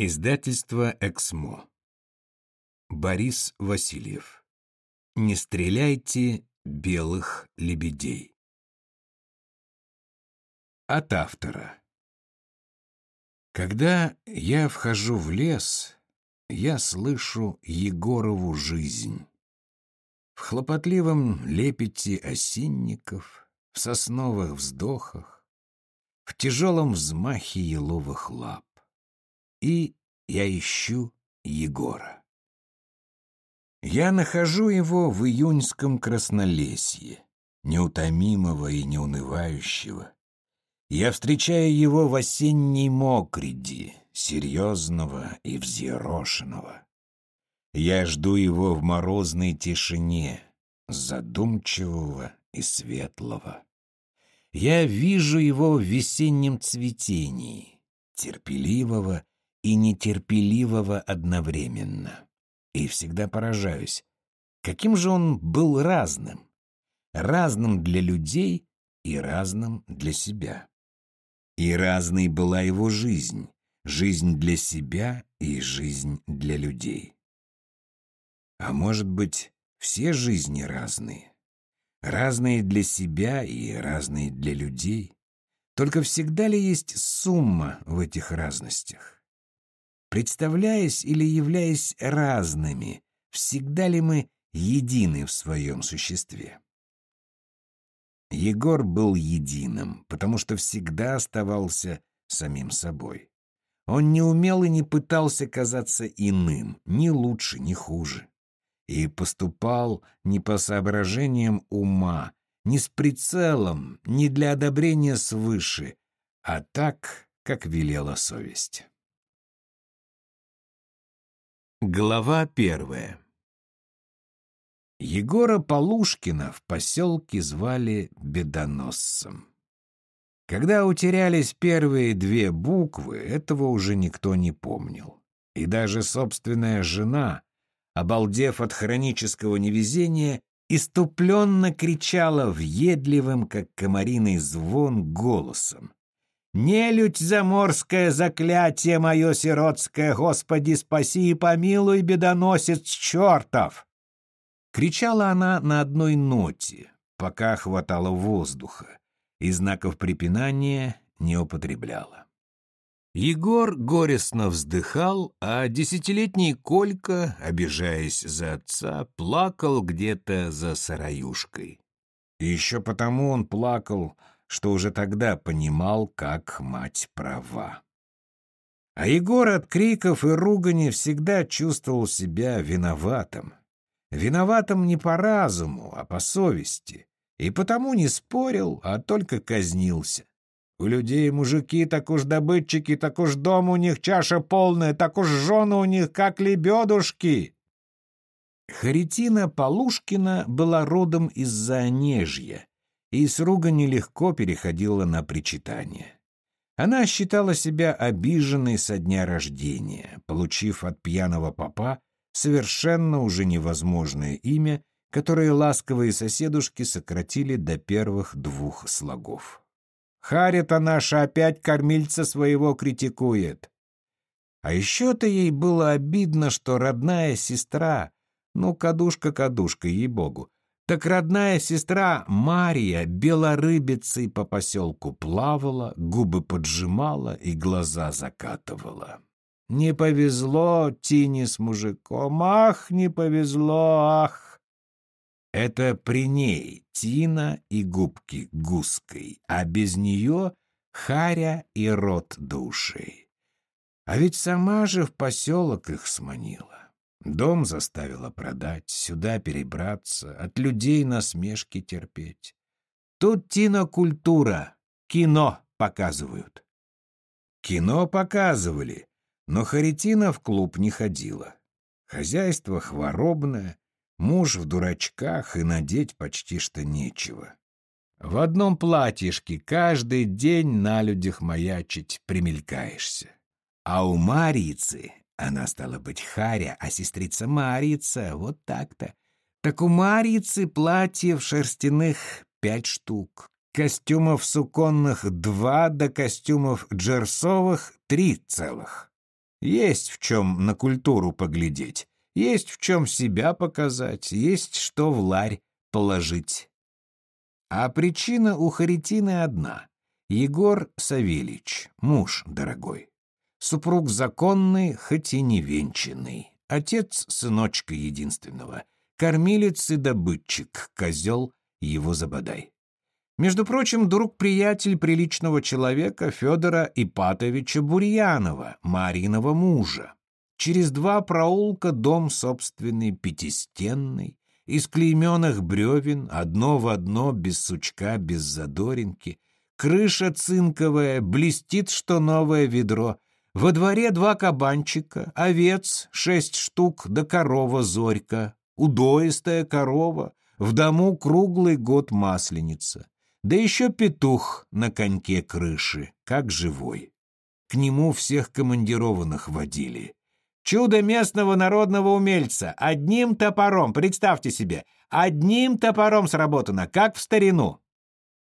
Издательство «Эксмо». Борис Васильев. Не стреляйте белых лебедей. От автора. Когда я вхожу в лес, я слышу Егорову жизнь. В хлопотливом лепете осинников, в сосновых вздохах, в тяжелом взмахе еловых лап и я ищу Егора. Я нахожу его в июньском краснолесье, неутомимого и неунывающего. Я встречаю его в осенней мокриди, серьезного и взъерошенного. Я жду его в морозной тишине, задумчивого и светлого. Я вижу его в весеннем цветении, терпеливого и нетерпеливого одновременно. И всегда поражаюсь, каким же он был разным. Разным для людей и разным для себя. И разной была его жизнь, жизнь для себя и жизнь для людей. А может быть, все жизни разные? Разные для себя и разные для людей? Только всегда ли есть сумма в этих разностях? Представляясь или являясь разными, всегда ли мы едины в своем существе? Егор был единым, потому что всегда оставался самим собой. Он не умел и не пытался казаться иным, ни лучше, ни хуже. И поступал не по соображениям ума, не с прицелом, не для одобрения свыше, а так, как велела совесть. Глава первая Егора Полушкина в поселке звали Бедоносцем. Когда утерялись первые две буквы, этого уже никто не помнил. И даже собственная жена, обалдев от хронического невезения, иступленно кричала въедливым, как комариный звон, голосом. Нелюдь заморское заклятие мое сиротское, Господи, спаси и помилуй, бедоносец чертов!» Кричала она на одной ноте, пока хватало воздуха, и знаков препинания не употребляла. Егор горестно вздыхал, а десятилетний Колька, обижаясь за отца, плакал где-то за сараюшкой. И еще потому он плакал, что уже тогда понимал, как мать права. А Егор от криков и ругани всегда чувствовал себя виноватым. Виноватым не по разуму, а по совести. И потому не спорил, а только казнился. У людей мужики, так уж добытчики, так уж дом у них чаша полная, так уж жены у них, как лебедушки. Харитина Полушкина была родом из-за Онежья, и с ругани легко переходила на причитание. Она считала себя обиженной со дня рождения, получив от пьяного папа совершенно уже невозможное имя, которое ласковые соседушки сократили до первых двух слогов. «Харя-то наша опять кормильца своего критикует». А еще-то ей было обидно, что родная сестра, ну, кадушка-кадушка, ей-богу, так родная сестра Мария белорыбицей по поселку плавала, губы поджимала и глаза закатывала. Не повезло Тине с мужиком, ах, не повезло, ах! Это при ней Тина и губки гуской, а без нее Харя и рот души. А ведь сама же в поселок их сманила. Дом заставила продать, сюда перебраться, от людей насмешки терпеть. Тут кинокультура, кино показывают. Кино показывали, но Харитина в клуб не ходила. Хозяйство хворобное, муж в дурачках и надеть почти что нечего. В одном платьишке каждый день на людях маячить примелькаешься. А у Марицы она стала быть Харя, а сестрица Марица, вот так-то. Так у Марицы платьев шерстяных пять штук, костюмов суконных два, до костюмов джерсовых три целых. Есть в чем на культуру поглядеть, есть в чем себя показать, есть что в ларь положить. А причина у Харитины одна. Егор Савельич, муж дорогой. Супруг законный, хоть и не венчанный. Отец сыночка единственного. Кормилец и добытчик, козел его забодай. Между прочим, друг-приятель приличного человека Федора Ипатовича Бурьянова, Мариного мужа. Через два проулка дом собственный, пятистенный, из клейменных бревен, одно в одно, без сучка, без задоринки. Крыша цинковая, блестит, что новое ведро. Во дворе два кабанчика, овец шесть штук, да корова зорька. Удоистая корова, в дому круглый год масленица. Да еще петух на коньке крыши, как живой. К нему всех командированных водили. Чудо местного народного умельца. Одним топором, представьте себе, одним топором сработано, как в старину.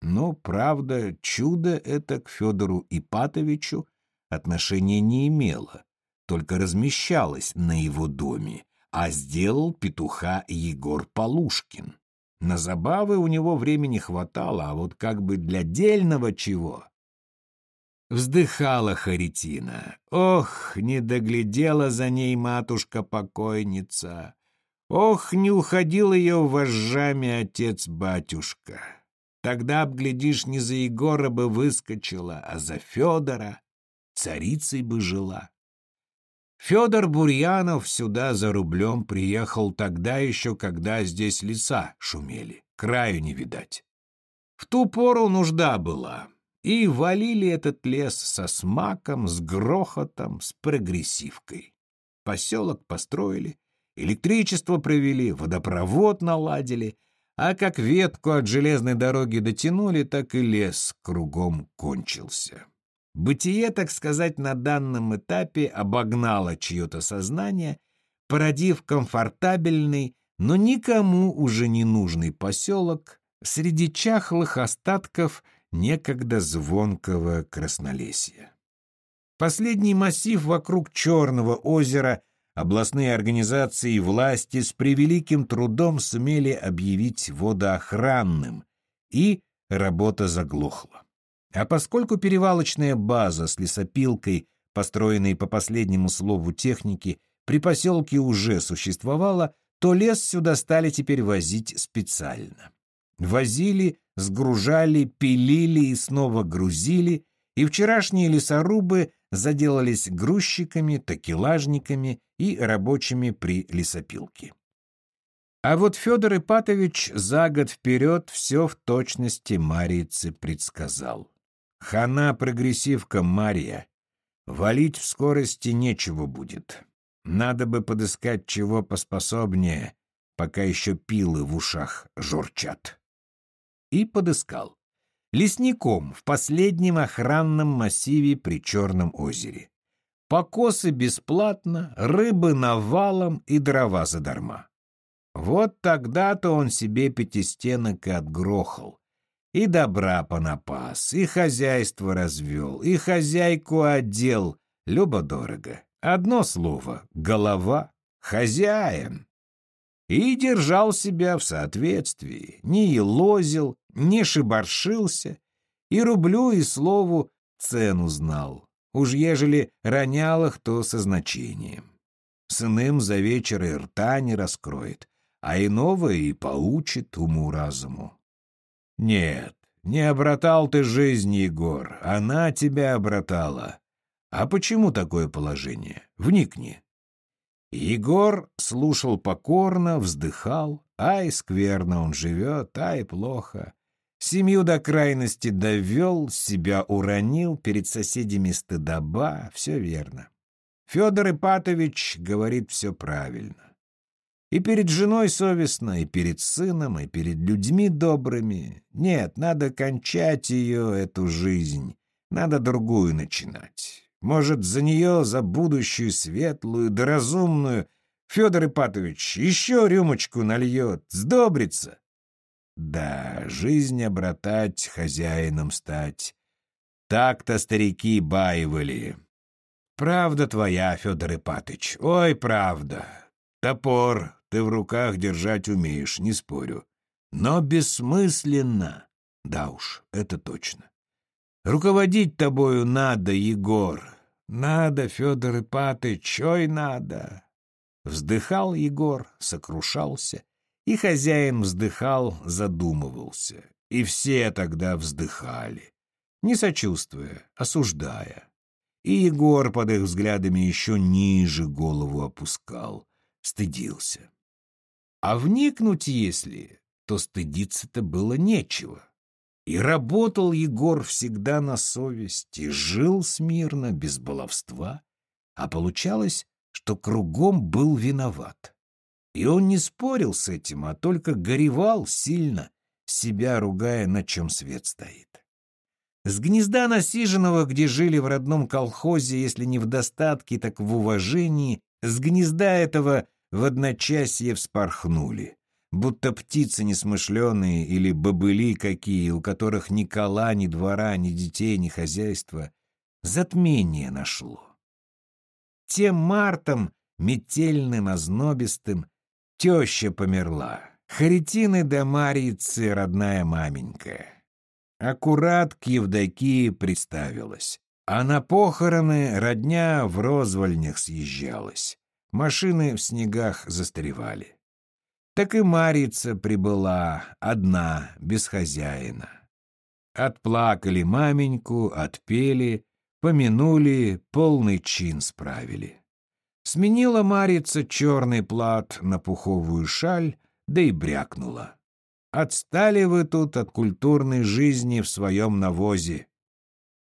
Ну, правда, чудо это к Федору Ипатовичу отношения не имело, только размещалось на его доме, а сделал петуха Егор Полушкин. На забавы у него времени хватало, а вот как бы для дельного чего. Вздыхала Харитина. Ох, не доглядела за ней матушка-покойница. Ох, не уходил ее вожжами отец-батюшка. Тогда, обглядишь, не за Егора бы выскочила, а за Федора царицей бы жила. Федор Бурьянов сюда за рублем приехал тогда еще, когда здесь леса шумели, краю не видать. В ту пору нужда была, и валили этот лес со смаком, с грохотом, с прогрессивкой. Поселок построили, электричество провели, водопровод наладили, а как ветку от железной дороги дотянули, так и лес кругом кончился. Бытие, так сказать, на данном этапе обогнало чье-то сознание, породив комфортабельный, но никому уже не нужный поселок среди чахлых остатков некогда звонкого краснолесья. Последний массив вокруг Черного озера областные организации и власти с превеликим трудом сумели объявить водоохранным, и работа заглохла. А поскольку перевалочная база с лесопилкой, построенной по последнему слову техники, при поселке уже существовала, то лес сюда стали теперь возить специально. Возили, сгружали, пилили и снова грузили, и вчерашние лесорубы заделались грузчиками, такелажниками и рабочими при лесопилке. А вот Федор Ипатович за год вперед все в точности Марице предсказал. Хана прогрессивка Мария. Валить в скорости нечего будет. Надо бы подыскать чего поспособнее, пока еще пилы в ушах журчат. И подыскал. Лесником в последнем охранном массиве при Черном озере. Покосы бесплатно, рыбы навалом и дрова задарма. Вот тогда-то он себе пятистенок и отгрохал и добра понапас, и хозяйство развел, и хозяйку одел, любо-дорого. Одно слово — голова, хозяин. И держал себя в соответствии, не елозил, не шибаршился, и рублю и слову цену знал. Уж ежели ронял их, то со значением. С иным за вечер и рта не раскроет, а иного и поучит уму-разуму. Нет, не обратал ты жизнь, Егор, она тебя обратала. А почему такое положение? Вникни. Егор слушал покорно, вздыхал. Ай, скверно он живет, ай, плохо. Семью до крайности довел, себя уронил, перед соседями стыдоба, все верно. Федор Ипатович говорит все правильно. И перед женой совестно, и перед сыном, и перед людьми добрыми. Нет, надо кончать ее, эту жизнь. Надо другую начинать. Может, за нее, за будущую светлую да разумную, Федор Ипатович еще рюмочку нальет, сдобрится. Да, жизнь обратать, хозяином стать. Так-то старики баивали. Правда твоя, Федор Ипатыч, ой, правда. Топор ты в руках держать умеешь, не спорю. Но бессмысленно. Да уж, это точно. Руководить тобою надо, Егор. Надо, Федор Ипатыч, ой, надо. Вздыхал Егор, сокрушался, и хозяин вздыхал, задумывался. И все тогда вздыхали, не сочувствуя, осуждая. И Егор под их взглядами еще ниже голову опускал, стыдился. А вникнуть, если, то стыдиться-то было нечего. И работал Егор всегда на совесть, и жил смирно, без баловства, а получалось, что кругом был виноват. И он не спорил с этим, а только горевал сильно, себя ругая, на чем свет стоит. С гнезда насиженного, где жили в родном колхозе, если не в достатке, так в уважении, с гнезда этого в одночасье вспорхнули. Будто птицы несмышленые или бобыли какие, у которых ни кола, ни двора, ни детей, ни хозяйства. Затмение нашло. Тем мартом, метельным, ознобистым, теща померла. Харитины да Марьицы родная маменька. Аккурат к Евдокии представилась. А на похороны родня в розвольнях съезжалась. Машины в снегах застревали. Так и Марица прибыла, одна, без хозяина. Отплакали маменьку, отпели, помянули, полный чин справили. Сменила Марица черный плат на пуховую шаль, да и брякнула. Отстали вы тут от культурной жизни в своем навозе.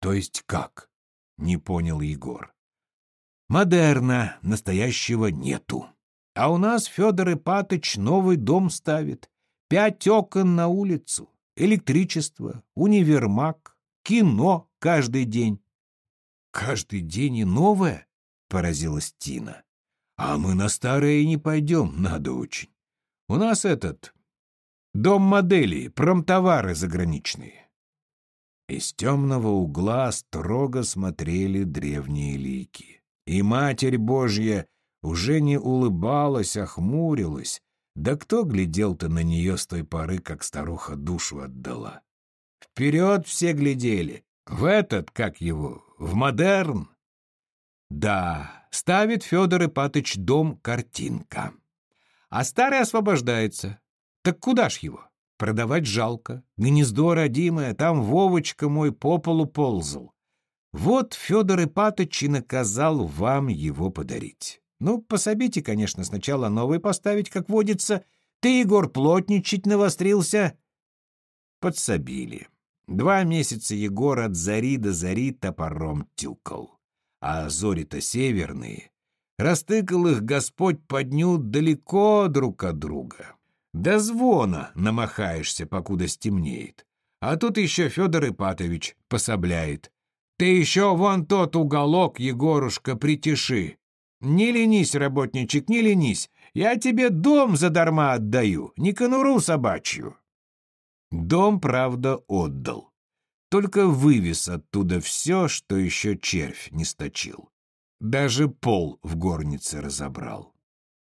То есть как? Не понял Егор. Модерна, настоящего нету. А у нас Федор Ипатыч новый дом ставит. Пять окон на улицу, электричество, универмаг, кино каждый день. Каждый день и новое? Поразилась Тина. А мы на старое и не пойдем, надо очень. У нас этот Дом моделей, промтовары заграничные. Из темного угла строго смотрели древние лики. И Матерь Божья уже не улыбалась, а хмурилась. Да кто глядел-то на нее с той поры, как старуха душу отдала? Вперед все глядели. В этот, как его, в модерн. Да, ставит Федор Ипатыч дом картинка. А старый освобождается. Так куда ж его? Продавать жалко. Гнездо родимое, там Вовочка мой по полу ползал. Вот Федор Ипатыч и наказал вам его подарить. Ну, пособите, конечно, сначала новый поставить, как водится. Ты, Егор, плотничать навострился. Подсобили. Два месяца Егор от зари до зари топором тюкал. А зори-то северные. Растыкал их Господь по дню далеко друг от друга. До звона намахаешься, покуда стемнеет. А тут еще Федор Ипатович пособляет. Ты еще вон тот уголок, Егорушка, притиши. Не ленись, работничек, не ленись. Я тебе дом задарма отдаю, не конуру собачью. Дом, правда, отдал. Только вывез оттуда все, что еще червь не сточил. Даже пол в горнице разобрал.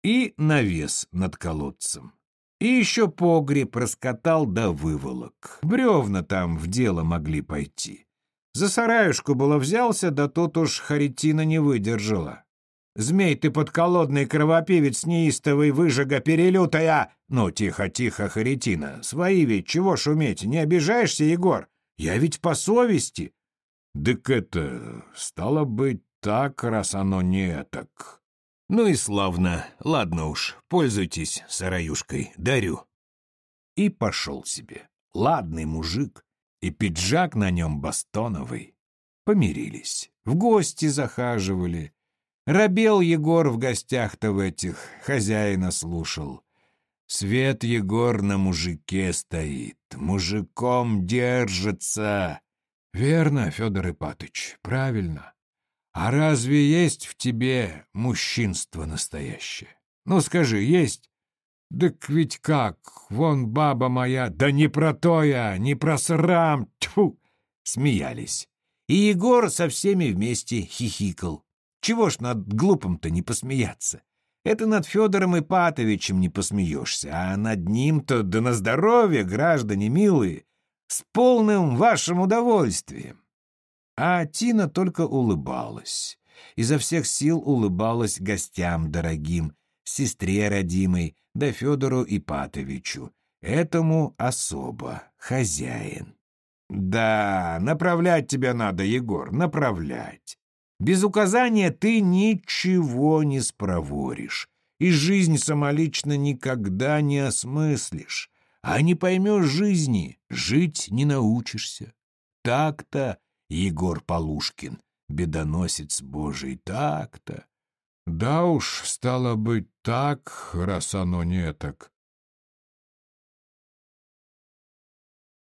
И навес над колодцем. И еще погреб раскатал до выволок. Бревна там в дело могли пойти. За сараюшку было взялся, да тут уж Харитина не выдержала. «Змей ты подколодный кровопивец неистовый, выжига перелютая!» «Ну, тихо-тихо, Харитина, свои ведь, чего шуметь, не обижаешься, Егор? Я ведь по совести!» «Дык это, стало быть, так, раз оно не так. Ну и славно. Ладно уж, пользуйтесь сараюшкой, дарю. И пошел себе. Ладный мужик. И пиджак на нем бастоновый. Помирились. В гости захаживали. Рабел Егор в гостях-то в этих, хозяина слушал. Свет Егор на мужике стоит, мужиком держится. Верно, Федор Ипатыч, правильно. А разве есть в тебе мужчинство настоящее? Ну, скажи, есть? Так ведь как, вон баба моя, да не про то я, не про срам, тьфу! Смеялись. И Егор со всеми вместе хихикал. Чего ж над глупым-то не посмеяться? Это над Федором Ипатовичем не посмеешься, а над ним-то да на здоровье, граждане милые, с полным вашим удовольствием. А Тина только улыбалась. Изо всех сил улыбалась гостям дорогим, сестре родимой, да Федору Ипатовичу. Этому особо хозяин. Да, направлять тебя надо, Егор, направлять. Без указания ты ничего не спроворишь, и жизнь самолично никогда не осмыслишь. А не поймешь жизни, жить не научишься. Так-то, Егор Полушкин, бедоносец Божий, так-то. Да уж, стало быть, так, раз оно не так.